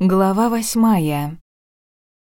Глава восьмая.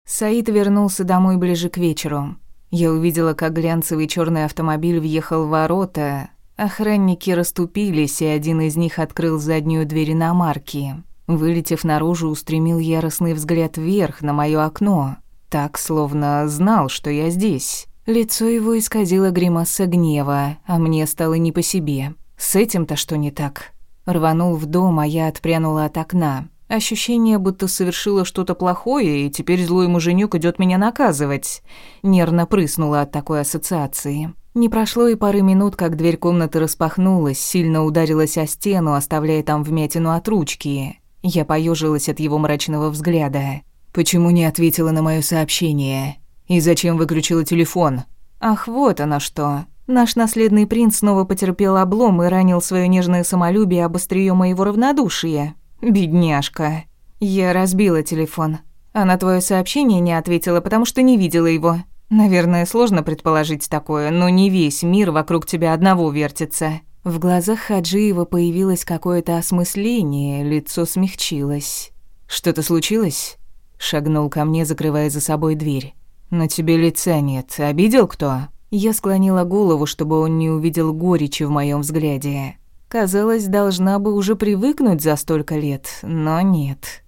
Саид вернулся домой ближе к вечеру. Я увидела, как глянцевый черный автомобиль въехал в ворота. Охранники расступились, и один из них открыл заднюю дверь иномарки. Вылетев наружу, устремил яростный взгляд вверх на моё окно, так, словно знал, что я здесь. Лицо его исказило гримаса гнева, а мне стало не по себе. С этим-то что не так? Рванул в дом, а я отпрянула от окна. Ощущение, будто совершила что-то плохое, и теперь злой муженек идет меня наказывать. Нервно прыснула от такой ассоциации. Не прошло и пары минут, как дверь комнаты распахнулась, сильно ударилась о стену, оставляя там вмятину от ручки. Я поежилась от его мрачного взгляда. «Почему не ответила на мое сообщение? И зачем выключила телефон?» «Ах, вот оно что. Наш наследный принц снова потерпел облом и ранил свое нежное самолюбие об острие моего равнодушия. «Бедняжка. Я разбила телефон. А на твое сообщение не ответила, потому что не видела его. Наверное, сложно предположить такое, но не весь мир вокруг тебя одного вертится». В глазах Хаджиева появилось какое-то осмысление, лицо смягчилось. «Что-то случилось?» Шагнул ко мне, закрывая за собой дверь. «На тебе лица нет. Обидел кто?» Я склонила голову, чтобы он не увидел горечи в моем взгляде. Казалось, должна бы уже привыкнуть за столько лет, но нет.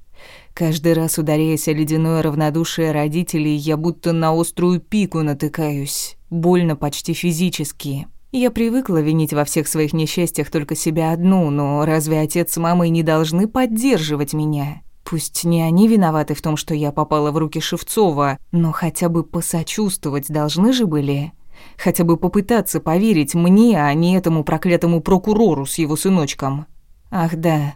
Каждый раз ударяясь о ледяное равнодушие родителей, я будто на острую пику натыкаюсь. Больно почти физически. Я привыкла винить во всех своих несчастьях только себя одну, но разве отец с мамой не должны поддерживать меня? Пусть не они виноваты в том, что я попала в руки Шевцова, но хотя бы посочувствовать должны же были. Хотя бы попытаться поверить мне, а не этому проклятому прокурору с его сыночком. Ах да,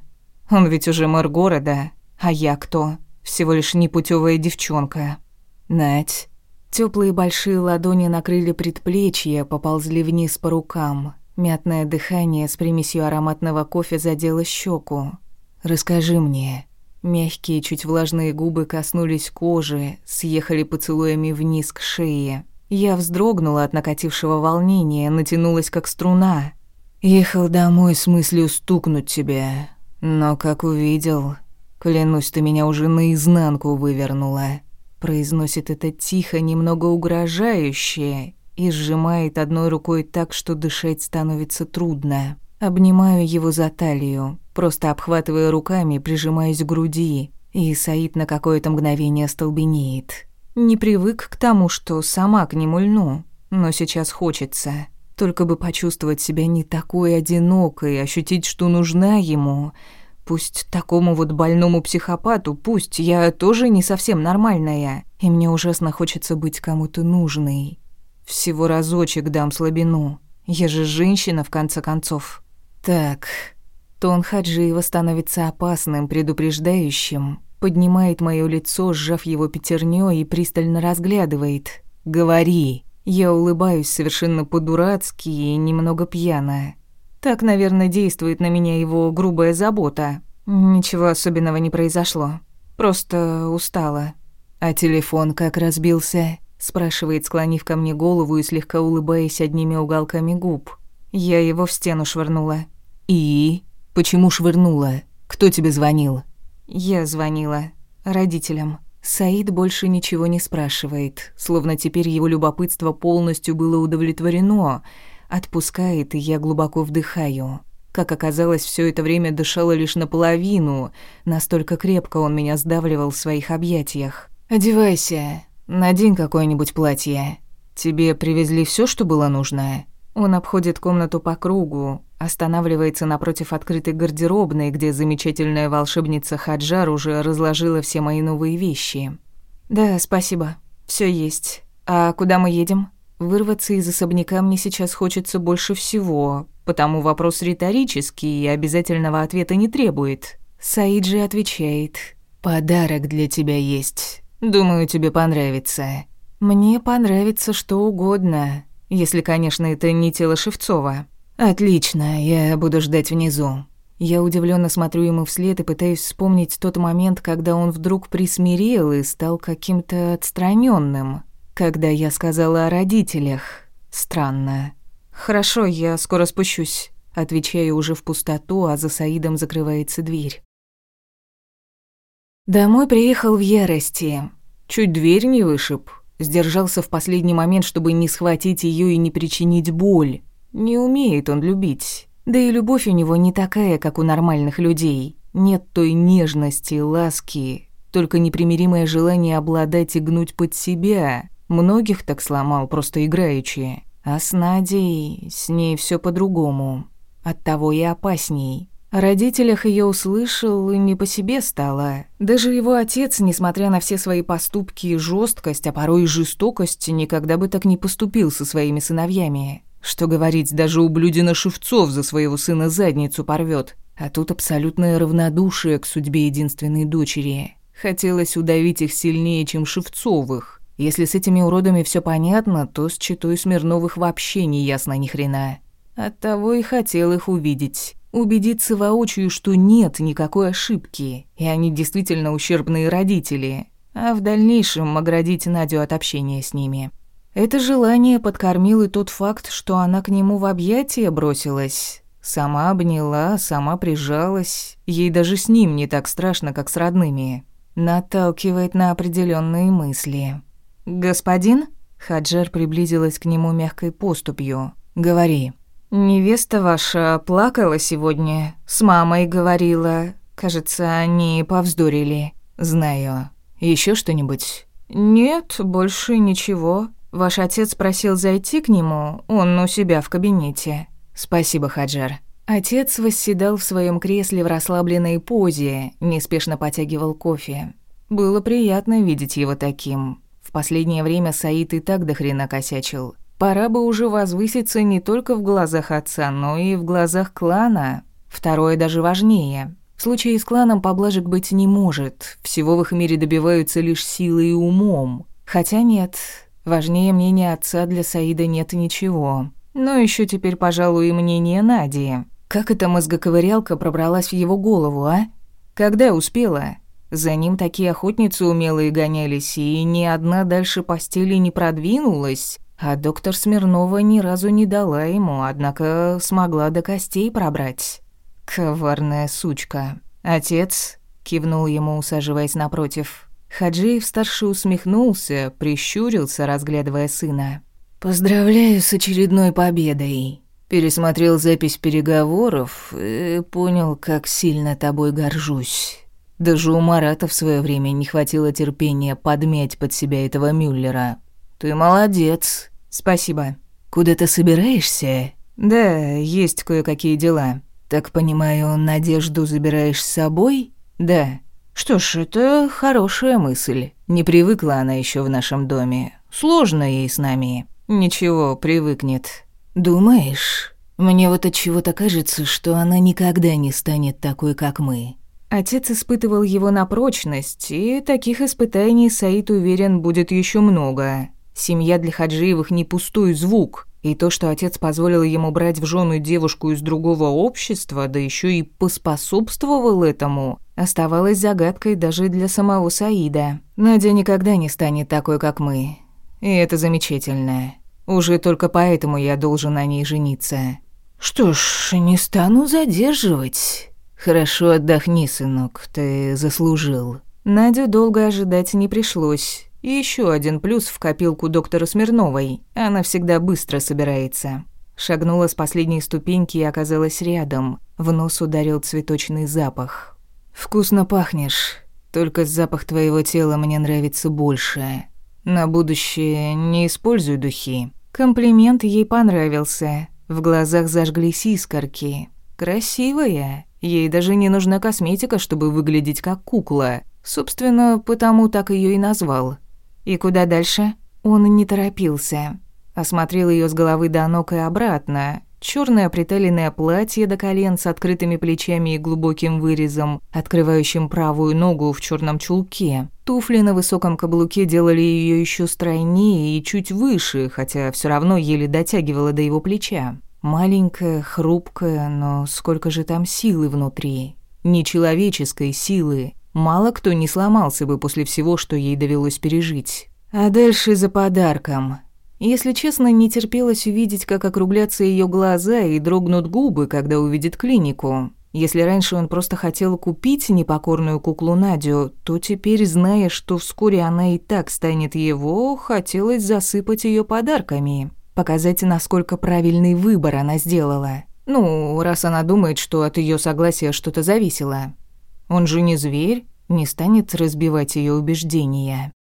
он ведь уже мэр города, а я кто? Всего лишь непутевая девчонка. Нать. Теплые большие ладони накрыли предплечье, поползли вниз по рукам. Мятное дыхание с примесью ароматного кофе задело щеку. «Расскажи мне». Мягкие, чуть влажные губы коснулись кожи, съехали поцелуями вниз к шее. Я вздрогнула от накатившего волнения, натянулась как струна. Ехал домой с мыслью стукнуть тебя, но как увидел, клянусь, ты меня уже наизнанку вывернула. Произносит это тихо, немного угрожающе и сжимает одной рукой так, что дышать становится трудно. Обнимаю его за талию, просто обхватывая руками, прижимаясь к груди, и Саид на какое-то мгновение столбенеет. Не привык к тому, что сама к нему льну, но сейчас хочется. Только бы почувствовать себя не такой одинокой, ощутить, что нужна ему. Пусть такому вот больному психопату, пусть я тоже не совсем нормальная, и мне ужасно хочется быть кому-то нужной. Всего разочек дам слабину. Я же женщина, в конце концов. Так, тон Хаджиева становится опасным, предупреждающим. Поднимает моё лицо, сжав его пятернёй и пристально разглядывает. «Говори». Я улыбаюсь совершенно по-дурацки и немного пьяная. Так, наверное, действует на меня его грубая забота. Ничего особенного не произошло. Просто устала. «А телефон как разбился?» спрашивает, склонив ко мне голову и слегка улыбаясь одними уголками губ. Я его в стену швырнула. «И? Почему швырнула? Кто тебе звонил?» Я звонила родителям. Саид больше ничего не спрашивает, словно теперь его любопытство полностью было удовлетворено. Отпускает, и я глубоко вдыхаю. Как оказалось, все это время дышала лишь наполовину, настолько крепко он меня сдавливал в своих объятиях. «Одевайся, надень какое-нибудь платье. Тебе привезли все, что было нужно?» Он обходит комнату по кругу, останавливается напротив открытой гардеробной, где замечательная волшебница Хаджар уже разложила все мои новые вещи. «Да, спасибо. Все есть. А куда мы едем?» Вырваться из особняка мне сейчас хочется больше всего, потому вопрос риторический и обязательного ответа не требует. Саиджи отвечает. «Подарок для тебя есть. Думаю, тебе понравится». «Мне понравится что угодно. Если, конечно, это не тело Шевцова. Отлично, я буду ждать внизу. Я удивленно смотрю ему вслед и пытаюсь вспомнить тот момент, когда он вдруг присмирел и стал каким-то отстраненным. Когда я сказала о родителях. Странно. Хорошо, я скоро спущусь. Отвечаю уже в пустоту, а за Саидом закрывается дверь. Домой приехал в ярости. Чуть дверь не вышиб. Сдержался в последний момент, чтобы не схватить ее и не причинить боль. Не умеет он любить. Да и любовь у него не такая, как у нормальных людей. Нет той нежности, ласки, только непримиримое желание обладать и гнуть под себя. Многих так сломал, просто играючи. А с Надей, с ней все по-другому. Оттого и опасней. О родителях ее услышал и не по себе стало. Даже его отец, несмотря на все свои поступки и жесткость, а порой и жестокость, никогда бы так не поступил со своими сыновьями. Что говорить, даже ублюдина Шевцов за своего сына задницу порвет. А тут абсолютное равнодушие к судьбе единственной дочери. Хотелось удавить их сильнее, чем Шевцовых. Если с этими уродами все понятно, то с читой Смирновых вообще не ясно ни хрена. Оттого и хотел их увидеть. Убедиться воочию, что нет никакой ошибки, и они действительно ущербные родители, а в дальнейшем оградить Надю от общения с ними. Это желание подкормил и тот факт, что она к нему в объятия бросилась. Сама обняла, сама прижалась. Ей даже с ним не так страшно, как с родными. Наталкивает на определенные мысли. «Господин?» Хаджар приблизилась к нему мягкой поступью. «Говори». «Невеста ваша плакала сегодня, с мамой говорила. Кажется, они повздорили». «Знаю. Еще что-нибудь?» «Нет, больше ничего. Ваш отец просил зайти к нему, он у себя в кабинете». «Спасибо, Хаджар». Отец восседал в своем кресле в расслабленной позе, неспешно потягивал кофе. Было приятно видеть его таким. В последнее время Саид и так до хрена косячил. Пора бы уже возвыситься не только в глазах отца, но и в глазах клана. Второе даже важнее. В случае с кланом поблажек быть не может. Всего в их мире добиваются лишь силой и умом. Хотя нет, важнее мнения отца для Саида нет ничего. Но еще теперь, пожалуй, и мнение Нади. Как эта мозгоковырялка пробралась в его голову, а? Когда успела? За ним такие охотницы умелые гонялись, и ни одна дальше постели не продвинулась. А доктор Смирнова ни разу не дала ему, однако смогла до костей пробрать. Коварная сучка. Отец кивнул ему, усаживаясь напротив. Хаджиев-старший усмехнулся, прищурился, разглядывая сына. «Поздравляю с очередной победой. Пересмотрел запись переговоров и понял, как сильно тобой горжусь. Даже у Марата в свое время не хватило терпения подмять под себя этого Мюллера. «Ты молодец. Спасибо. Куда ты собираешься?» «Да, есть кое-какие дела. Так понимаю, Надежду забираешь с собой?» «Да». «Что ж, это хорошая мысль. Не привыкла она еще в нашем доме. Сложно ей с нами. Ничего, привыкнет». «Думаешь? Мне вот от чего-то кажется, что она никогда не станет такой, как мы». Отец испытывал его на прочность, и таких испытаний Саид уверен будет еще много. Семья для Хаджиевых не пустой звук, и то, что отец позволил ему брать в жены девушку из другого общества, да еще и поспособствовал этому, оставалось загадкой даже для самого Саида. Надя никогда не станет такой, как мы. И это замечательно. Уже только поэтому я должен на ней жениться. Что ж, не стану задерживать. Хорошо отдохни, сынок, ты заслужил. Надю долго ожидать не пришлось. И еще один плюс в копилку доктора Смирновой. Она всегда быстро собирается. Шагнула с последней ступеньки и оказалась рядом. В нос ударил цветочный запах. «Вкусно пахнешь. Только запах твоего тела мне нравится больше. На будущее не используй духи». Комплимент ей понравился. В глазах зажглись искорки. «Красивая. Ей даже не нужна косметика, чтобы выглядеть как кукла. Собственно, потому так ее и назвал. «И куда дальше?» Он не торопился. Осмотрел ее с головы до ног и обратно. Черное приталенное платье до колен с открытыми плечами и глубоким вырезом, открывающим правую ногу в черном чулке. Туфли на высоком каблуке делали ее еще стройнее и чуть выше, хотя все равно еле дотягивала до его плеча. Маленькая, хрупкая, но сколько же там силы внутри. Нечеловеческой силы. Мало кто не сломался бы после всего, что ей довелось пережить. А дальше за подарком. Если честно, не терпелось увидеть, как округлятся ее глаза и дрогнут губы, когда увидит клинику. Если раньше он просто хотел купить непокорную куклу Надю, то теперь, зная, что вскоре она и так станет его, хотелось засыпать ее подарками, показать, насколько правильный выбор она сделала. Ну, раз она думает, что от ее согласия что-то зависело. Он же не зверь, не станет разбивать ее убеждения.